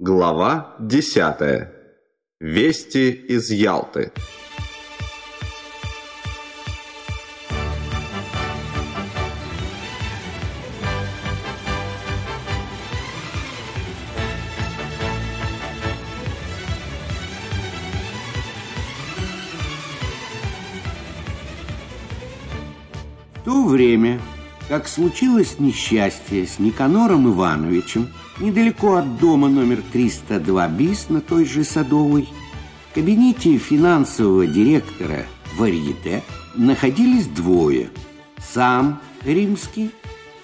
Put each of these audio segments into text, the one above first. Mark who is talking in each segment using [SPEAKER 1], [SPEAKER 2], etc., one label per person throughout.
[SPEAKER 1] Глава 10. Вести из Ялты.
[SPEAKER 2] В то время, как случилось несчастье с Никанором Ивановичем, недалеко от дома номер 302 БИС на той же Садовой, в кабинете финансового директора Варьете находились двое. Сам Римский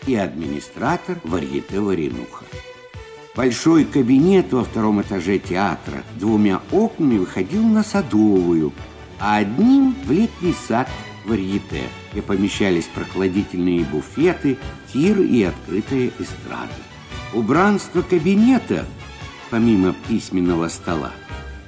[SPEAKER 2] и администратор Варьете Варенуха. Большой кабинет во втором этаже театра двумя окнами выходил на Садовую, а одним в летний сад Варьете, где помещались прохладительные буфеты, тир и открытая эстрада. Убранство кабинета, помимо письменного стола,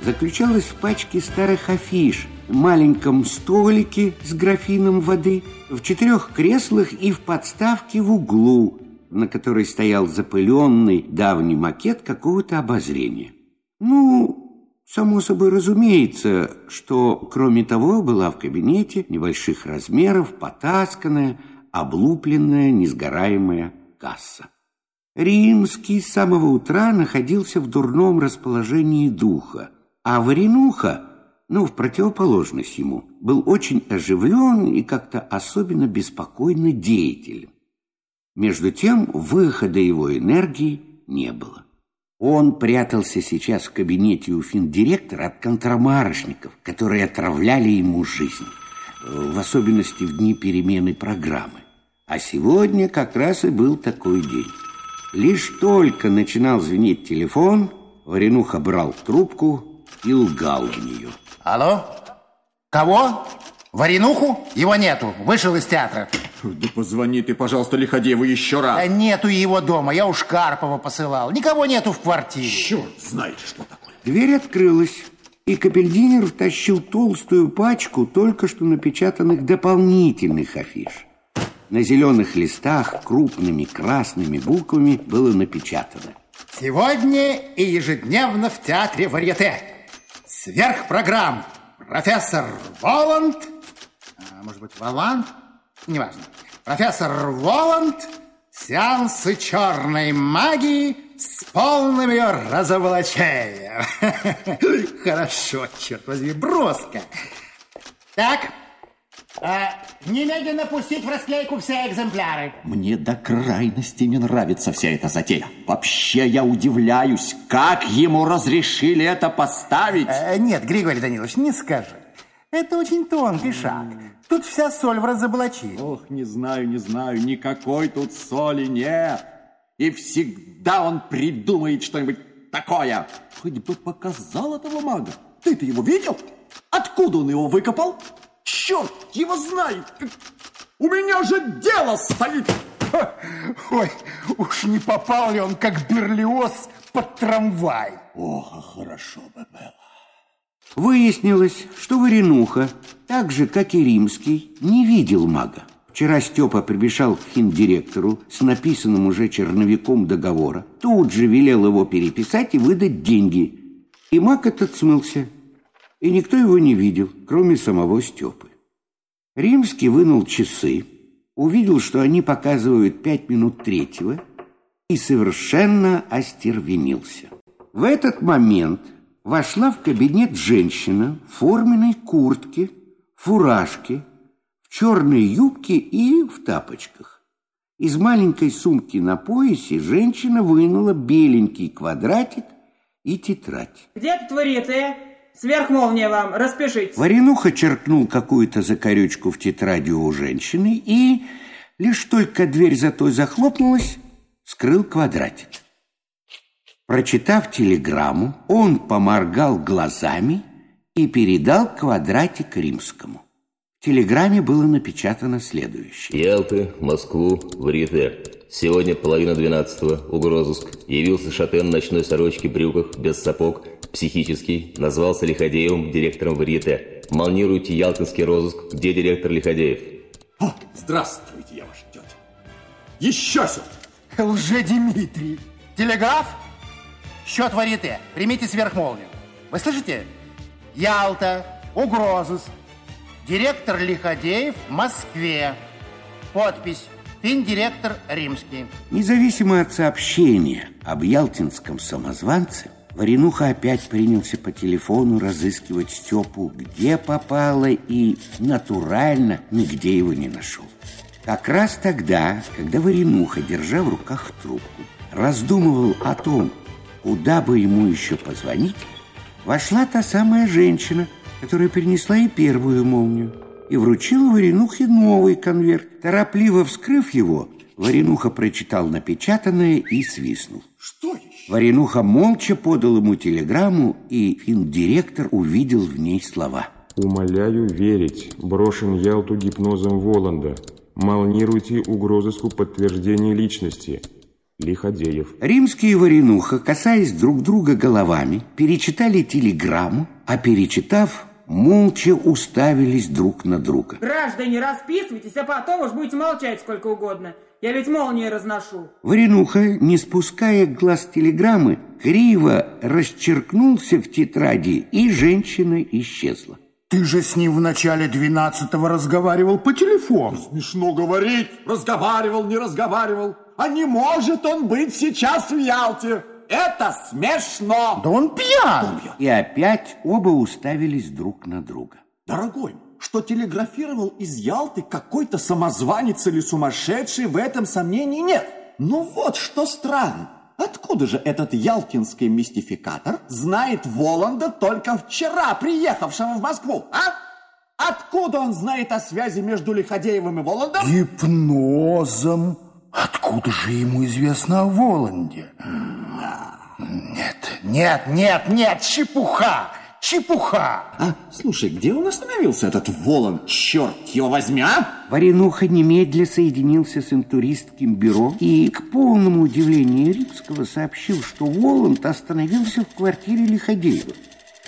[SPEAKER 2] заключалось в пачке старых афиш, маленьком столике с графином воды, в четырех креслах и в подставке в углу, на которой стоял запыленный давний макет какого-то обозрения. Ну, само собой разумеется, что, кроме того, была в кабинете небольших размеров потасканная, облупленная, несгораемая касса. Римский с самого утра находился в дурном расположении духа, а Варенуха, ну, в противоположность ему, был очень оживлен и как-то особенно беспокойно деятелен. Между тем, выхода его энергии не было. Он прятался сейчас в кабинете у финдиректора от контрамарочников, которые отравляли ему жизнь, в особенности в дни перемены программы. А сегодня как раз и был такой день. Лишь только начинал звенеть телефон, Варенуха брал трубку и лгал в нее.
[SPEAKER 3] Алло? Кого? Варенуху? Его нету. Вышел из театра.
[SPEAKER 4] Да позвони ты, пожалуйста, Лиходееву еще раз.
[SPEAKER 3] Да нету его дома. Я уж Карпова посылал. Никого нету в квартире.
[SPEAKER 4] Черт знает, что такое.
[SPEAKER 2] Дверь открылась, и Капельдинер втащил толстую пачку только что напечатанных дополнительных афиш. На зеленых листах крупными красными буквами было напечатано.
[SPEAKER 3] Сегодня и ежедневно в театре Варьете. Сверхпрограмм. Профессор Воланд. А, может быть, Воланд? Неважно. Профессор Воланд. Сеансы черной магии с полным ее разоблачением. Хорошо, черт возьми, броско. Так, а, немедленно пустить в расклейку все экземпляры.
[SPEAKER 4] Мне до крайности не нравится вся эта затея. Вообще я удивляюсь, как ему разрешили это поставить.
[SPEAKER 3] Э, нет, Григорий Данилович, не скажи. Это очень тонкий шаг. Тут вся соль в разоблачении.
[SPEAKER 4] Ох, не знаю, не знаю, никакой тут соли нет. И всегда он придумает что-нибудь такое. Хоть бы показал этого мага. Ты-то его видел? Откуда он его выкопал? Черт его знает! У меня же дело стоит!
[SPEAKER 3] Ой, уж не попал ли он, как Берлиоз, под трамвай?
[SPEAKER 4] Ох, хорошо бы было.
[SPEAKER 2] Выяснилось, что Варенуха, так же, как и Римский, не видел мага. Вчера Степа прибежал к финдиректору с написанным уже черновиком договора. Тут же велел его переписать и выдать деньги. И маг этот смылся. И никто его не видел, кроме самого Степы. Римский вынул часы, увидел, что они показывают пять минут третьего, и совершенно остервенился. В этот момент вошла в кабинет женщина в форменной куртке, фуражке, в черной юбке и в тапочках. Из маленькой сумки на поясе женщина вынула беленький квадратик и тетрадь.
[SPEAKER 5] Где тут варите? Сверхмолния вам, распишитесь.
[SPEAKER 2] Варенуха черкнул какую-то закорючку в тетради у женщины и, лишь только дверь за той захлопнулась, скрыл квадратик. Прочитав телеграмму, он поморгал глазами и передал квадратик римскому. В телеграмме было напечатано следующее.
[SPEAKER 6] Ялты, Москву, Варьете. Сегодня половина двенадцатого, угрозыск. Явился шатен в ночной сорочке, брюках, без сапог, психический, назвался Лиходеевым, директором Варьете. Молнируйте ялтинский розыск. Где директор Лиходеев?
[SPEAKER 4] О, здравствуйте, я ваша тетя. Еще сюда.
[SPEAKER 3] Лже Дмитрий. Телеграф? Счет варите. Примите сверхмолнию. Вы слышите? Ялта, угрозус. Директор Лиходеев в Москве. Подпись. Финдиректор Римский.
[SPEAKER 2] Независимо от сообщения об ялтинском самозванце, Варенуха опять принялся по телефону разыскивать Степу, где попало, и натурально нигде его не нашел. Как раз тогда, когда Варенуха, держа в руках трубку, раздумывал о том, куда бы ему еще позвонить, вошла та самая женщина, которая принесла и первую молнию, и вручила Варенухе новый конверт. Торопливо вскрыв его, Варенуха прочитал напечатанное и свистнул.
[SPEAKER 4] Что еще?
[SPEAKER 2] Варенуха молча подал ему телеграмму, и финдиректор увидел в ней слова.
[SPEAKER 7] Умоляю верить. Брошен Ялту гипнозом Воланда. Молнируйте угрозыску подтверждения личности. Лиходеев.
[SPEAKER 2] Римский и Варенуха, касаясь друг друга головами, перечитали телеграмму, а перечитав, молча уставились друг на друга.
[SPEAKER 5] Граждане, расписывайтесь, а потом уж будете молчать сколько угодно. Я ведь молнии разношу.
[SPEAKER 2] Варенуха, не спуская глаз телеграммы, криво расчеркнулся в тетради, и женщина исчезла.
[SPEAKER 3] Ты же с ним в начале 12-го разговаривал по телефону.
[SPEAKER 4] Смешно говорить. Разговаривал, не разговаривал. А не может он быть сейчас в Ялте. Это смешно.
[SPEAKER 3] Да он пьян.
[SPEAKER 2] И опять оба уставились друг на друга.
[SPEAKER 4] Дорогой, что телеграфировал из Ялты какой-то самозванец или сумасшедший, в этом сомнений нет. Но вот что странно. Откуда же этот ялтинский мистификатор знает Воланда только вчера, приехавшего в Москву, а? Откуда он знает о связи между Лиходеевым и Воландом?
[SPEAKER 3] Гипнозом. Откуда же ему известно о Воланде? Нет, нет, нет, нет, чепуха, чепуха.
[SPEAKER 4] А, слушай, где он остановился, этот Воланд? Черт его возьми, а?
[SPEAKER 2] Варенуха немедля соединился с интуристским бюро и, к полному удивлению Римского, сообщил, что Воланд остановился в квартире Лиходеева.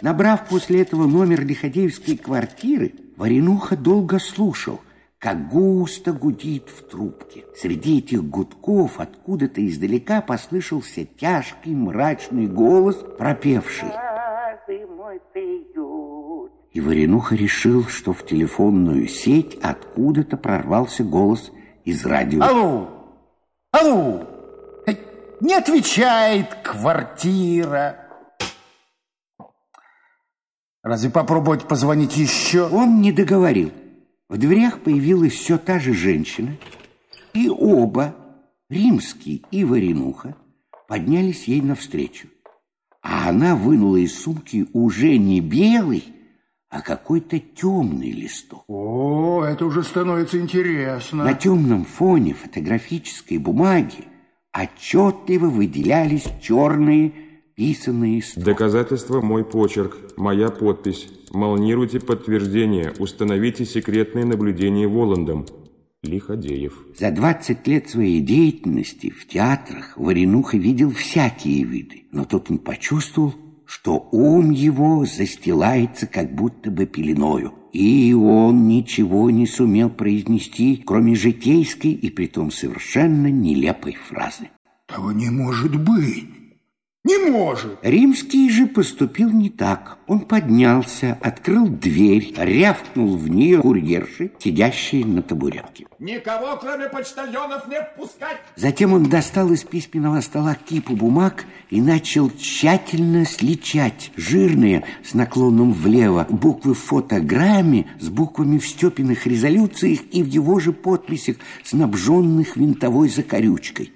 [SPEAKER 2] Набрав после этого номер Лиходеевской квартиры, Варенуха долго слушал, как густо гудит в трубке. Среди этих гудков откуда-то издалека послышался тяжкий мрачный голос, пропевший. И Варенуха решил, что в телефонную сеть откуда-то прорвался голос из радио.
[SPEAKER 3] Алло, алло, Э, не отвечает квартира. Разве попробовать позвонить еще?
[SPEAKER 2] Он не договорил. В дверях появилась все та же женщина, и оба, Римский и Варенуха, поднялись ей навстречу. А она вынула из сумки уже не белый, а какой-то темный листок.
[SPEAKER 3] О, это уже становится интересно.
[SPEAKER 2] На темном фоне фотографической бумаги отчетливо выделялись черные писанные строки.
[SPEAKER 7] Доказательство мой почерк, моя подпись. Молнируйте подтверждение, установите секретные наблюдения Воландом. Лиходеев.
[SPEAKER 2] За 20 лет своей деятельности в театрах Варенуха видел всякие виды, но тут он почувствовал, что ум его застилается как будто бы пеленою, и он ничего не сумел произнести, кроме житейской и притом совершенно нелепой фразы.
[SPEAKER 3] Того не может быть. Не может.
[SPEAKER 2] Римский же поступил не так. Он поднялся, открыл дверь, рявкнул в нее курьерши, сидящие на табуретке.
[SPEAKER 4] Никого, кроме почтальонов, не впускать.
[SPEAKER 2] Затем он достал из письменного стола кипу бумаг и начал тщательно сличать жирные с наклоном влево буквы в фотограмме с буквами в Степиных резолюциях и в его же подписях, снабженных винтовой закорючкой.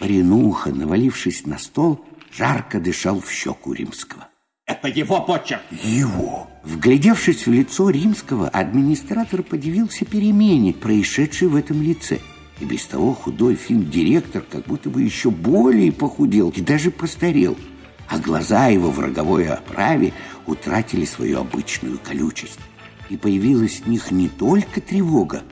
[SPEAKER 2] Паренуха, навалившись на стол, жарко дышал в щеку Римского.
[SPEAKER 4] Это его почерк.
[SPEAKER 3] Его.
[SPEAKER 2] Вглядевшись в лицо Римского, администратор подивился перемене, происшедшей в этом лице. И без того худой финдиректор как будто бы еще более похудел и даже постарел. А глаза его в роговой оправе утратили свою обычную колючесть. И появилась в них не только тревога,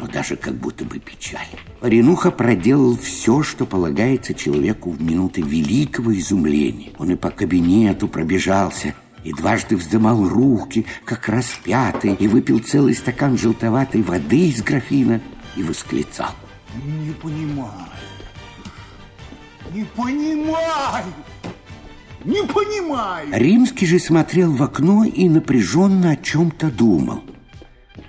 [SPEAKER 2] но даже как будто бы печаль. Паренуха проделал все, что полагается человеку в минуты великого изумления. Он и по кабинету пробежался, и дважды вздымал руки, как распятый, и выпил целый стакан желтоватой воды из графина и восклицал.
[SPEAKER 3] Не понимаю. Не понимаю. Не понимаю.
[SPEAKER 2] Римский же смотрел в окно и напряженно о чем-то думал.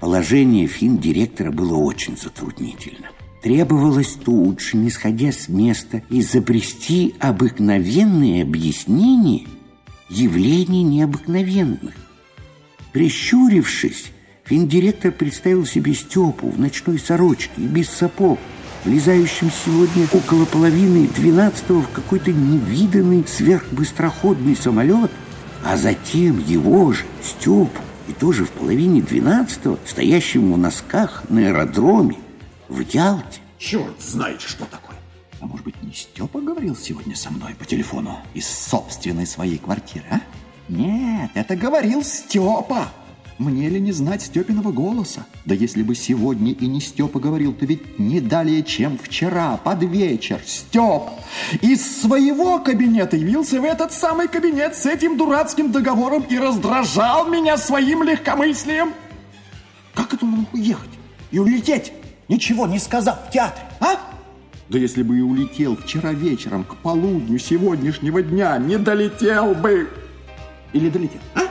[SPEAKER 2] Положение фин-директора было очень затруднительно. Требовалось тут же, не сходя с места, изобрести обыкновенные объяснения явлений необыкновенных. Прищурившись, финдиректор представил себе Степу в ночной сорочке и без сапог, влезающим сегодня около половины двенадцатого в какой-то невиданный сверхбыстроходный самолет, а затем его же, Степу, и тоже в половине двенадцатого, стоящему в носках на аэродроме в Ялте.
[SPEAKER 4] Черт знает, что такое. А может быть, не Степа говорил сегодня со мной по телефону из собственной своей квартиры, а? Нет, это говорил Степа. Мне ли не знать Степиного голоса? Да если бы сегодня и не Степа говорил, то ведь не далее, чем вчера, под вечер, Степ из своего кабинета явился в этот самый кабинет с этим дурацким договором и раздражал меня своим легкомыслием. Как это он мог уехать и улететь, ничего не сказав в театре, а? Да если бы и улетел вчера вечером к полудню сегодняшнего дня, не долетел бы. Или долетел, а?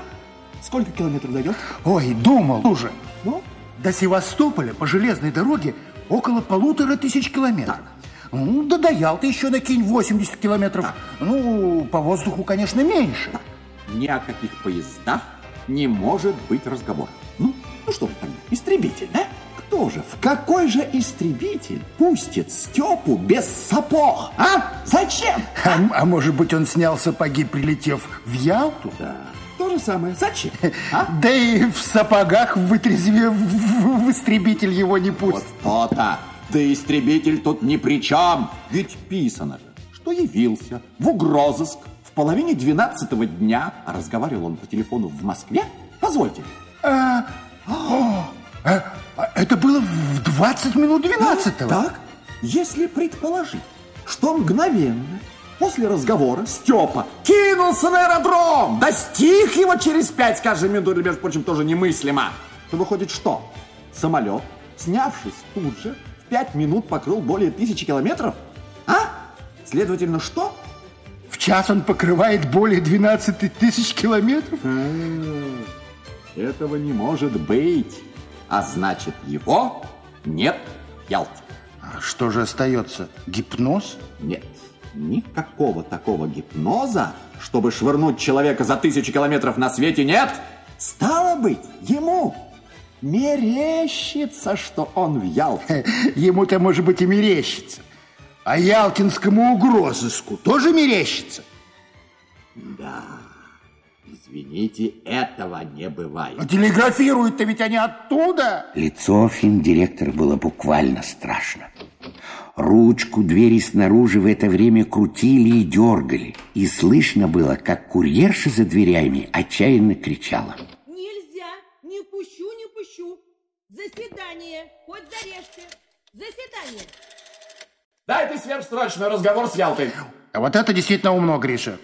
[SPEAKER 4] Сколько километров дойдет?
[SPEAKER 3] Ой, думал уже.
[SPEAKER 4] Ну?
[SPEAKER 3] До Севастополя по железной дороге около полутора тысяч километров. Ну, да до Ялты еще накинь 80 километров. Ну, по воздуху, конечно, меньше.
[SPEAKER 4] Ни о каких поездах не может быть разговора. Ну, ну что вы тогда, истребитель, да? Кто же, в какой же истребитель пустит Степу без сапог, а? Зачем?
[SPEAKER 3] А, а может быть, он снял сапоги, прилетев в Ялту?
[SPEAKER 4] Да, то же самое. Зачем? А?
[SPEAKER 3] Да и в сапогах в вытрезве в, в- в истребитель его не пустит.
[SPEAKER 4] Вот то-то. Да истребитель тут ни при чем. Ведь писано же, что явился в угрозыск в половине двенадцатого дня, а разговаривал он по телефону в Москве. Позвольте.
[SPEAKER 3] А, о, а, это было в 20 минут 12
[SPEAKER 4] Так, если предположить, что мгновенно после разговора Степа кинулся на аэродром, достиг его через пять, скажем, минут, или, между прочим, тоже немыслимо, то выходит что? Самолет, снявшись тут же, в пять минут покрыл более тысячи километров? А? Следовательно, что?
[SPEAKER 3] В час он покрывает более 12 тысяч километров?
[SPEAKER 4] Этого не может быть. А значит, его нет в Ялте.
[SPEAKER 3] А что же остается? Гипноз?
[SPEAKER 4] Нет, никакого такого гипноза, чтобы швырнуть человека за тысячи километров на свете, нет. Стало быть, ему мерещится, что он в Ялте.
[SPEAKER 3] Ему-то, может быть, и мерещится. А Ялтинскому угрозыску тоже мерещится?
[SPEAKER 4] Да, извините, этого не бывает.
[SPEAKER 3] А телеграфируют-то ведь они оттуда.
[SPEAKER 2] Лицо финдиректора было буквально страшно. Ручку двери снаружи в это время крутили и дергали. И слышно было, как курьерша за дверями отчаянно кричала.
[SPEAKER 8] Нельзя, не пущу, не пущу. Заседание, хоть зарежьте. Заседание.
[SPEAKER 4] Дайте сверхсрочный разговор с Ялтой.
[SPEAKER 3] А вот это действительно умно, Гриша.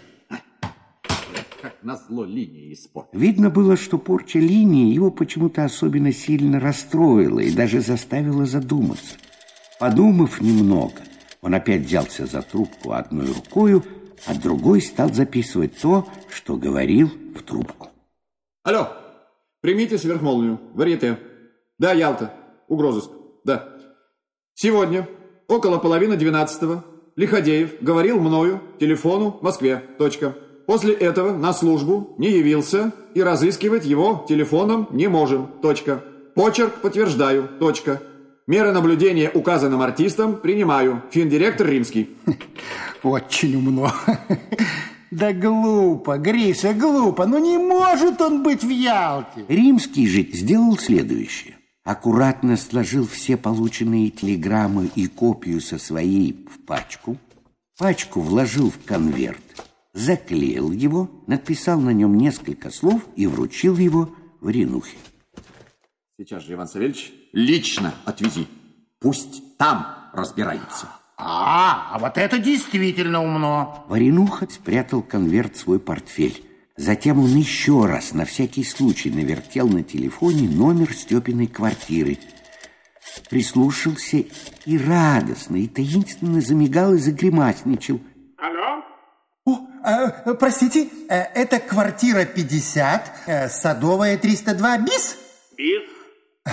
[SPEAKER 4] Как назло линии испортил.
[SPEAKER 2] Видно было, что порча линии его почему-то особенно сильно расстроила и даже заставила задуматься. Подумав немного, он опять взялся за трубку одной рукою, а другой стал записывать то, что говорил в трубку.
[SPEAKER 9] Алло, примите сверхмолнию. Варьете. Да, Ялта. Угрозыск. Да. Сегодня, около половины двенадцатого, Лиходеев говорил мною, телефону, Москве. Точка. После этого на службу не явился и разыскивать его телефоном не можем. Точка. Почерк подтверждаю. Точка. Меры наблюдения указанным артистам принимаю. Финдиректор Римский.
[SPEAKER 3] Очень умно. Да глупо, Гриша, глупо. Ну не может он быть в Ялте.
[SPEAKER 2] Римский же сделал следующее. Аккуратно сложил все полученные телеграммы и копию со своей в пачку, пачку вложил в конверт, заклеил его, написал на нем несколько слов и вручил его Варенухе.
[SPEAKER 4] Сейчас же, Иван Савельевич, лично отвези. Пусть там разбираются.
[SPEAKER 3] А, а вот это действительно умно.
[SPEAKER 2] Варенуха спрятал конверт в свой портфель. Затем он еще раз, на всякий случай, навертел на телефоне номер Степиной квартиры. Прислушался и радостно, и таинственно замигал и загримасничал.
[SPEAKER 3] О, э, простите, э, это квартира 50, э, Садовая 302 БИС?
[SPEAKER 10] Бис?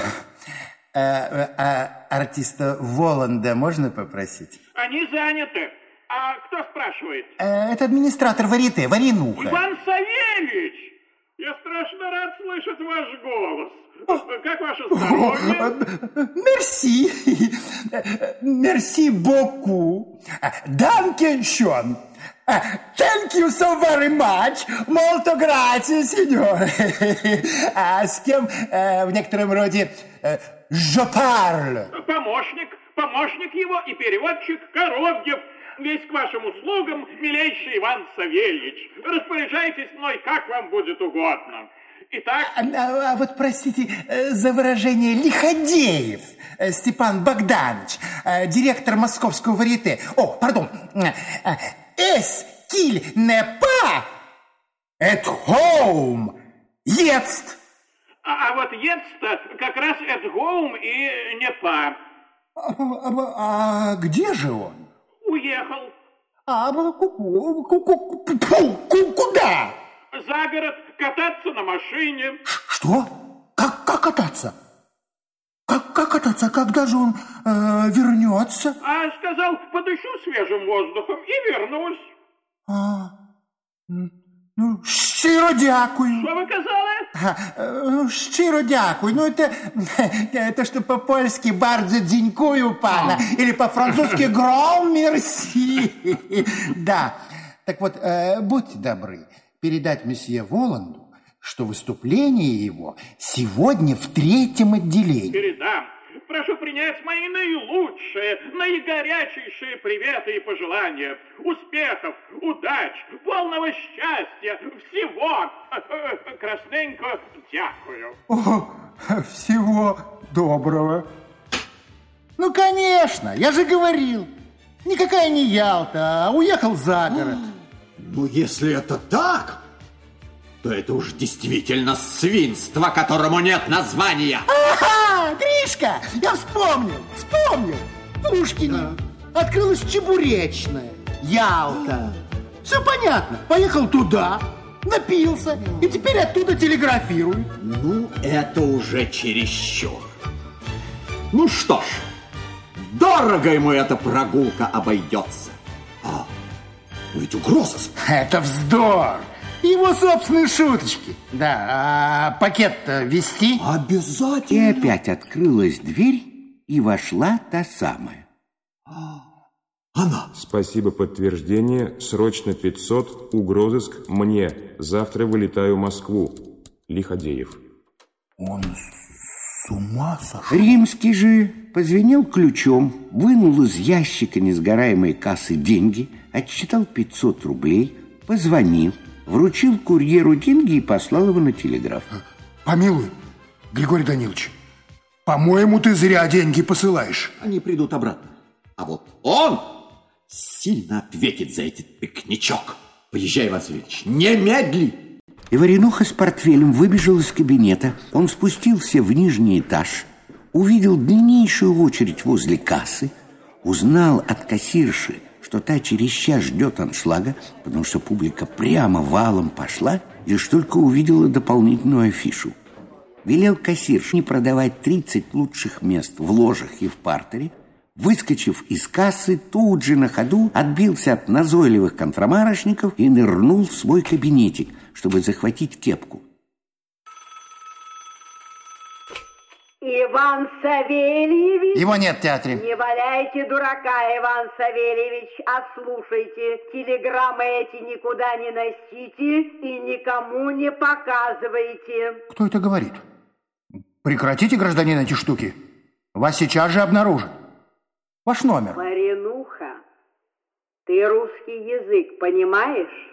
[SPEAKER 3] Э, а артиста Воланда можно попросить?
[SPEAKER 10] Они заняты. А кто спрашивает?
[SPEAKER 3] Это администратор Варите, Варенуха.
[SPEAKER 10] Иван Савельич! Я страшно рад слышать ваш голос. Как ваше здоровье?
[SPEAKER 3] Мерси. Мерси боку. Данкен шон. Thank you so very much. Molto grazie, signore. А с кем э, в некотором роде э, je parle?
[SPEAKER 10] Помощник, помощник его и переводчик Коровьев. Весь к вашим услугам, милейший Иван Савельич. Распоряжайтесь мной, как вам будет угодно. Итак...
[SPEAKER 3] А, а, а вот, простите, э, за выражение «лиходеев» э, Степан Богданович, э, директор московского варьете. О, пардон. Эс киль не па at home jetzt.
[SPEAKER 10] А, а вот jetzt как раз at home и не па.
[SPEAKER 3] А, а, а где же он?
[SPEAKER 10] Уехал.
[SPEAKER 3] А, ку -ку, ку -ку, ку куда?
[SPEAKER 10] За город кататься на машине.
[SPEAKER 3] Что? Как, как кататься? Как, как кататься? Когда же он э, вернется?
[SPEAKER 10] А сказал, подышу свежим воздухом и вернусь.
[SPEAKER 3] А, ну, щиро дякую.
[SPEAKER 10] Що ви казали?
[SPEAKER 3] А, э, щиро дякую. Ну, это, это что по-польски «bardzo дзинькую пана» или по-французски «гром мерси». Да, так вот, э, будьте добры, передать месье Воланду, что выступление его сегодня в третьем отделении.
[SPEAKER 10] Передам. Прошу принять мои наилучшие, наигорячейшие приветы и пожелания. Успехов, удач, полного счастья, всего. Красненько дякую.
[SPEAKER 3] О, всего доброго. Ну, конечно, я же говорил. Никакая не Ялта, а уехал за город.
[SPEAKER 4] Ну, если это так, то это уж действительно свинство, которому нет названия.
[SPEAKER 3] Ага, Гришка, я вспомнил, вспомнил. Пушкин. Открылась чебуречная, Ялта. Все понятно. Поехал туда, напился, и теперь оттуда телеграфирует.
[SPEAKER 4] Ну, это уже чересчур. Ну что ж, дорого ему эта прогулка обойдется. А, ведь угроза.
[SPEAKER 3] Это вздор. Его собственные шуточки. Да, а пакет вести?
[SPEAKER 4] Обязательно.
[SPEAKER 2] И опять открылась дверь, и вошла та самая.
[SPEAKER 4] Она.
[SPEAKER 7] Спасибо, подтверждение. Срочно 500. Угрозыск мне. Завтра вылетаю в Москву. Лиходеев.
[SPEAKER 3] Он с ума сошел.
[SPEAKER 2] Римский же позвенел ключом, вынул из ящика несгораемой кассы деньги, отсчитал 500 рублей, позвонил, вручил курьеру деньги и послал его на телеграф.
[SPEAKER 3] Помилуй, Григорий Данилович, по-моему, ты зря деньги посылаешь.
[SPEAKER 4] Они придут обратно. А вот он сильно ответит за этот пикничок. Поезжай, Васильевич, немедли!
[SPEAKER 2] И Варенуха с портфелем выбежал из кабинета. Он спустился в нижний этаж, увидел длиннейшую очередь возле кассы, узнал от кассирши, что та час ждет аншлага, потому что публика прямо валом пошла, лишь только увидела дополнительную афишу. Велел кассирш не продавать 30 лучших мест в ложах и в партере, выскочив из кассы, тут же на ходу отбился от назойливых контрамарочников и нырнул в свой кабинетик, чтобы захватить кепку.
[SPEAKER 11] Иван Савельевич?
[SPEAKER 3] Его нет в театре.
[SPEAKER 11] Не валяйте дурака, Иван Савельевич, а слушайте. Телеграммы эти никуда не носите и никому не показывайте.
[SPEAKER 3] Кто это говорит? Прекратите, гражданин, эти штуки. Вас сейчас же обнаружат. Ваш номер.
[SPEAKER 11] Маринуха, ты русский язык понимаешь?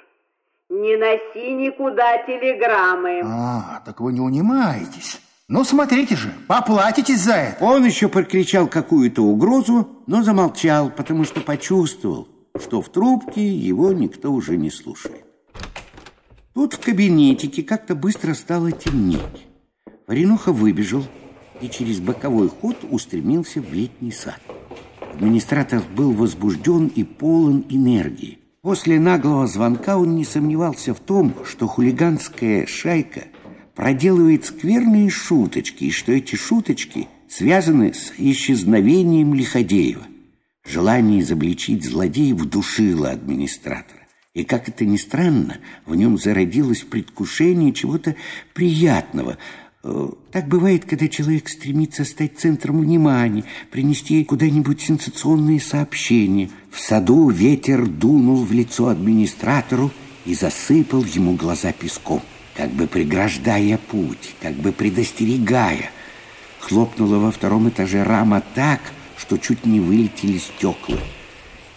[SPEAKER 11] Не носи никуда телеграммы.
[SPEAKER 3] А, так вы не унимаетесь. Ну, смотрите же, поплатитесь за это.
[SPEAKER 2] Он еще прокричал какую-то угрозу, но замолчал, потому что почувствовал, что в трубке его никто уже не слушает. Тут в кабинетике как-то быстро стало темнеть. Варенуха выбежал и через боковой ход устремился в летний сад. Администратор был возбужден и полон энергии. После наглого звонка он не сомневался в том, что хулиганская шайка проделывает скверные шуточки, и что эти шуточки связаны с исчезновением Лиходеева. Желание изобличить злодеев душило администратора. И, как это ни странно, в нем зародилось предвкушение чего-то приятного. Э, так бывает, когда человек стремится стать центром внимания, принести куда-нибудь сенсационные сообщения. В саду ветер дунул в лицо администратору и засыпал ему глаза песком, как бы преграждая путь, как бы предостерегая. Хлопнула во втором этаже рама так, что чуть не вылетели стекла.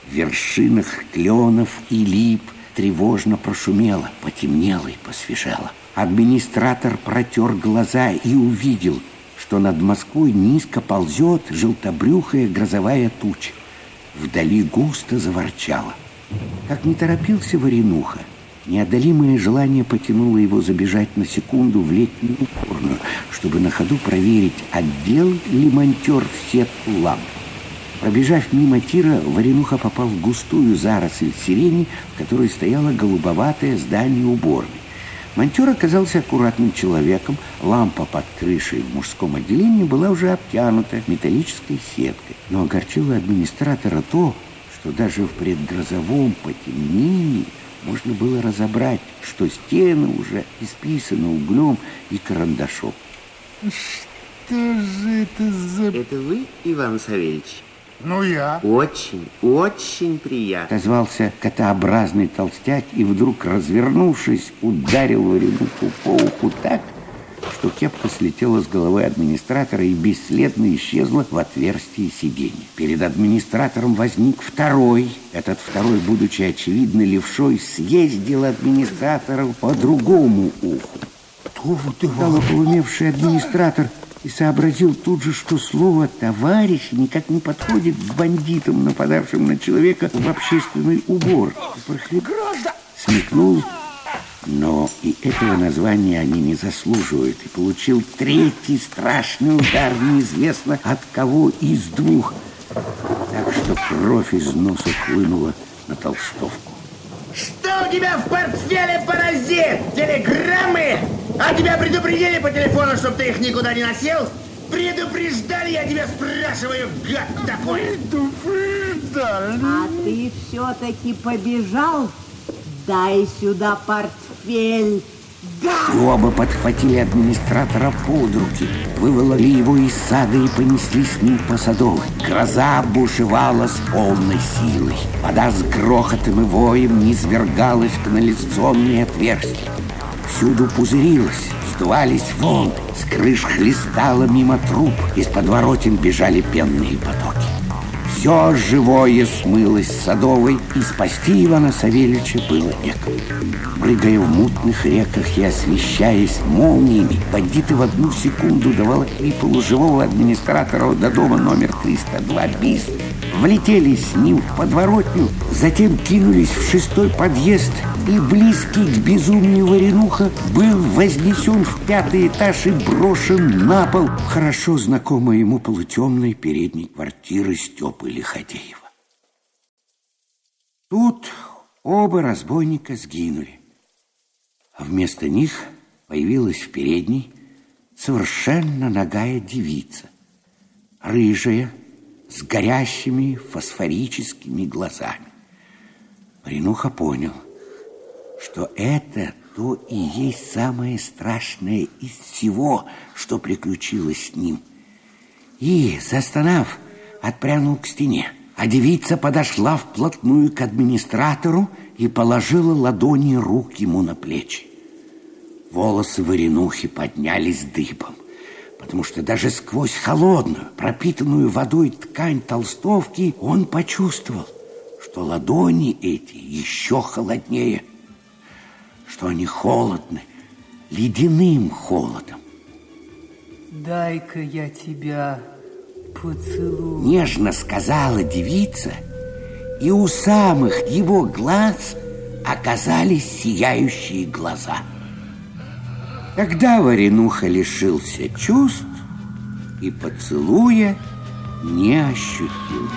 [SPEAKER 2] В вершинах кленов и лип тревожно прошумело, потемнело и посвежело. Администратор протер глаза и увидел, что над Москвой низко ползет желтобрюхая грозовая туча. Вдали густо заворчало. Как не торопился Варенуха, неодолимое желание потянуло его забежать на секунду в летнюю уборную, чтобы на ходу проверить, отдел ли монтер в сетку ламп. Пробежав мимо тира, Варенуха попал в густую заросль сирени, в которой стояло голубоватое здание уборной. Монтер оказался аккуратным человеком. Лампа под крышей в мужском отделении была уже обтянута металлической сеткой. Но огорчило администратора то, что даже в предгрозовом потемнении можно было разобрать, что стены уже исписаны углем и карандашом.
[SPEAKER 3] Что же это за...
[SPEAKER 2] Это вы, Иван Савельевич?
[SPEAKER 3] Ну, я.
[SPEAKER 2] Очень, очень приятно. Отозвался котообразный толстяк и вдруг, развернувшись, ударил Варенуху по уху так, что кепка слетела с головы администратора и бесследно исчезла в отверстии сиденья. Перед администратором возник второй. Этот второй, будучи очевидно левшой, съездил администратора по другому уху.
[SPEAKER 3] Кто
[SPEAKER 2] Стал полумевший администратор – и сообразил тут же, что слово «товарищ» никак не подходит к бандитам, нападавшим на человека в общественный убор. Прохлеб... Смекнул, но и этого названия они не заслуживают, и получил третий страшный удар, неизвестно от кого из двух. Так что кровь из носа хлынула на толстовку.
[SPEAKER 12] Что у тебя в портфеле, паразит? Телеграммы? А тебя предупредили по телефону, чтобы ты их никуда не носил? Предупреждали, я тебя спрашиваю, гад такой?
[SPEAKER 3] Предупреждали.
[SPEAKER 11] А ты все-таки побежал? Дай сюда портфель.
[SPEAKER 2] И оба подхватили администратора под руки, выволокли его из сада и понесли с ним по садовой. Гроза бушевала с полной силой. Вода с грохотом и воем низвергалась в канализационные отверстия. Всюду пузырилась, сдувались волны, с крыш хлестало мимо труб, из подворотен бежали пенные потоки. Все живое смылось Садовой, и спасти Ивана Савельевича было некому. Прыгая в мутных реках и освещаясь молниями, бандиты в одну секунду доволокли полуживого администратора до дома номер 302 БИС, влетели с ним в подворотню, затем кинулись в шестой подъезд, и близкий к безумию Варенуха был вознесен в пятый этаж и брошен на пол в хорошо знакомой ему полутемной передней квартиры Степы Лиходеева. Тут оба разбойника сгинули, а вместо них появилась в передней совершенно нагая девица, рыжая, с горящими фосфорическими глазами. Маринуха понял, что это то и есть самое страшное из всего, что приключилось с ним. И, застонав, отпрянул к стене. А девица подошла вплотную к администратору и положила ладони рук ему на плечи. Волосы Варенухи поднялись дыбом потому что даже сквозь холодную, пропитанную водой ткань толстовки он почувствовал, что ладони эти еще холоднее, что они холодны ледяным холодом.
[SPEAKER 13] Дай-ка я тебя поцелую.
[SPEAKER 2] Нежно сказала девица, и у самых его глаз оказались сияющие глаза – Тогда Варенуха лишился чувств и поцелуя не ощутил.